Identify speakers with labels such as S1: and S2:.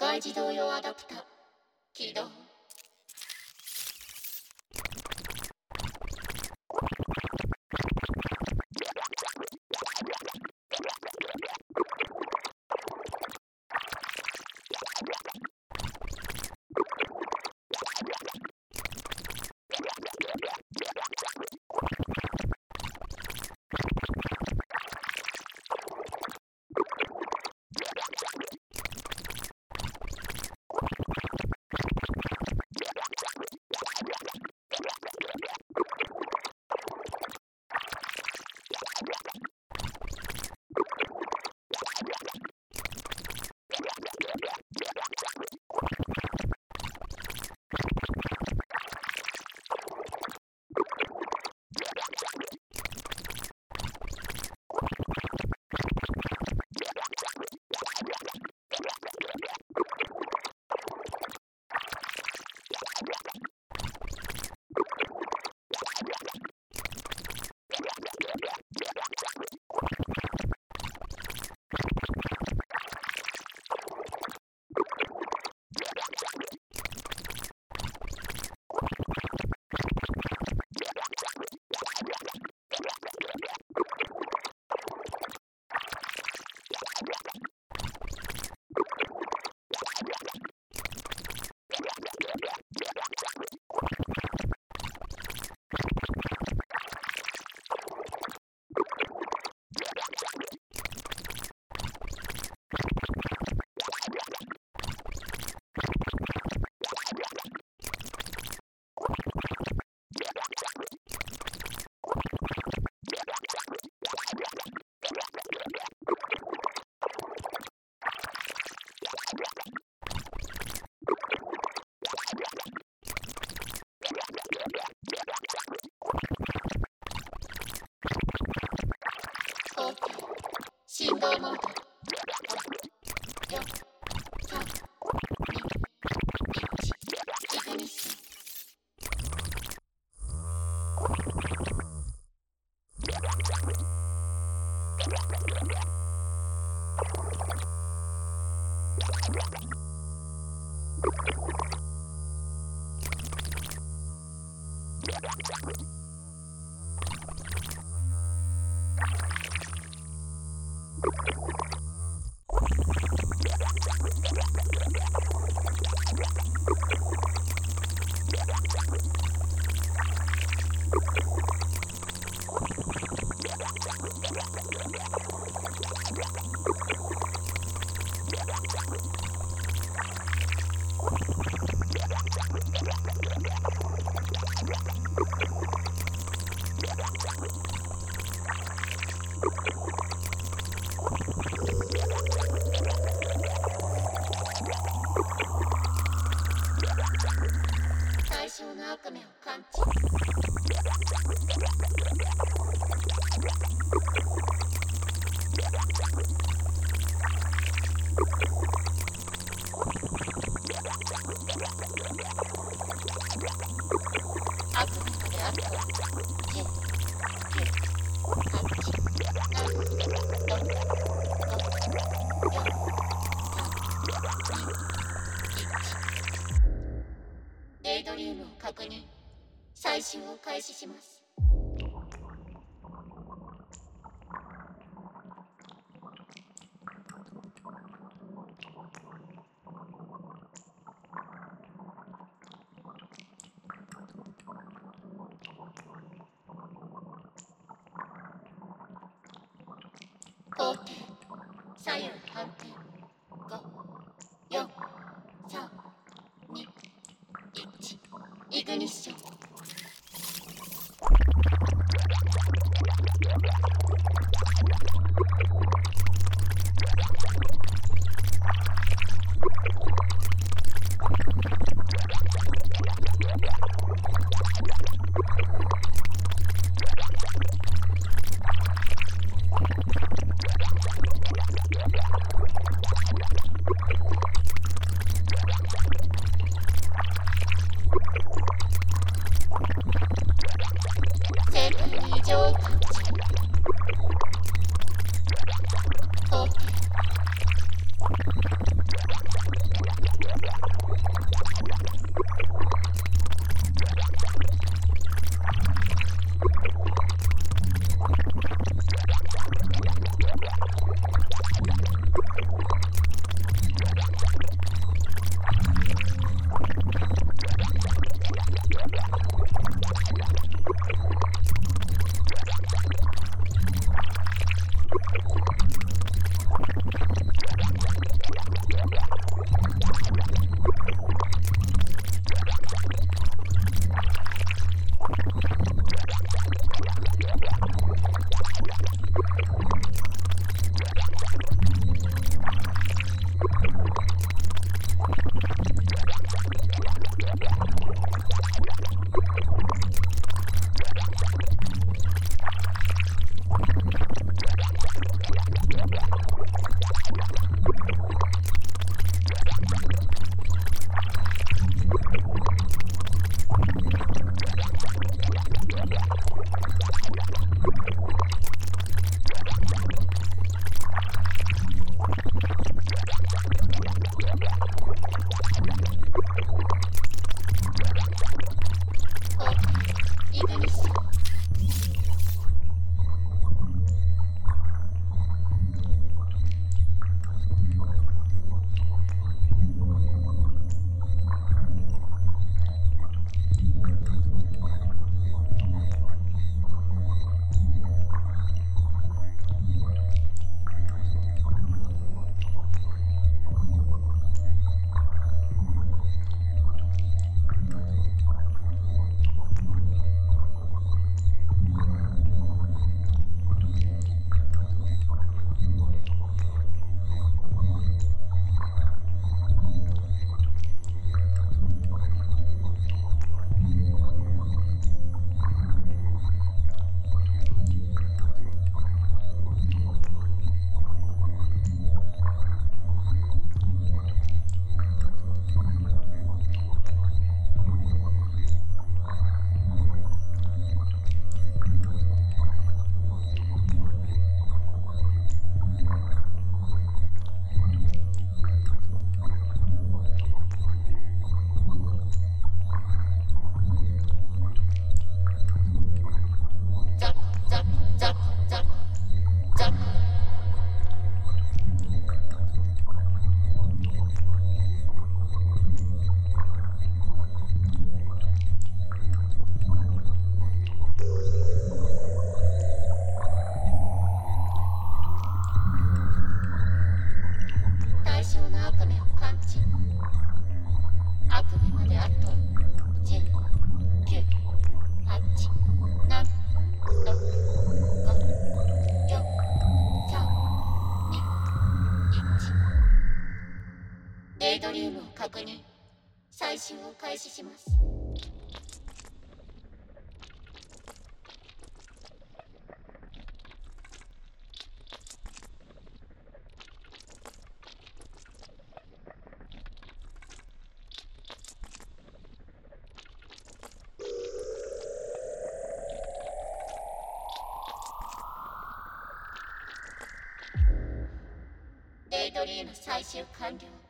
S1: 外自動用アダプター。起動。振動象の悪夢を感知。悪夢まであと採集を開始します。後転左右反転傷の悪を感知悪まであと10 9 8 7 6 5 4 3 2 1デイドリームを確認。最新を開始します。ドリーム採集完了。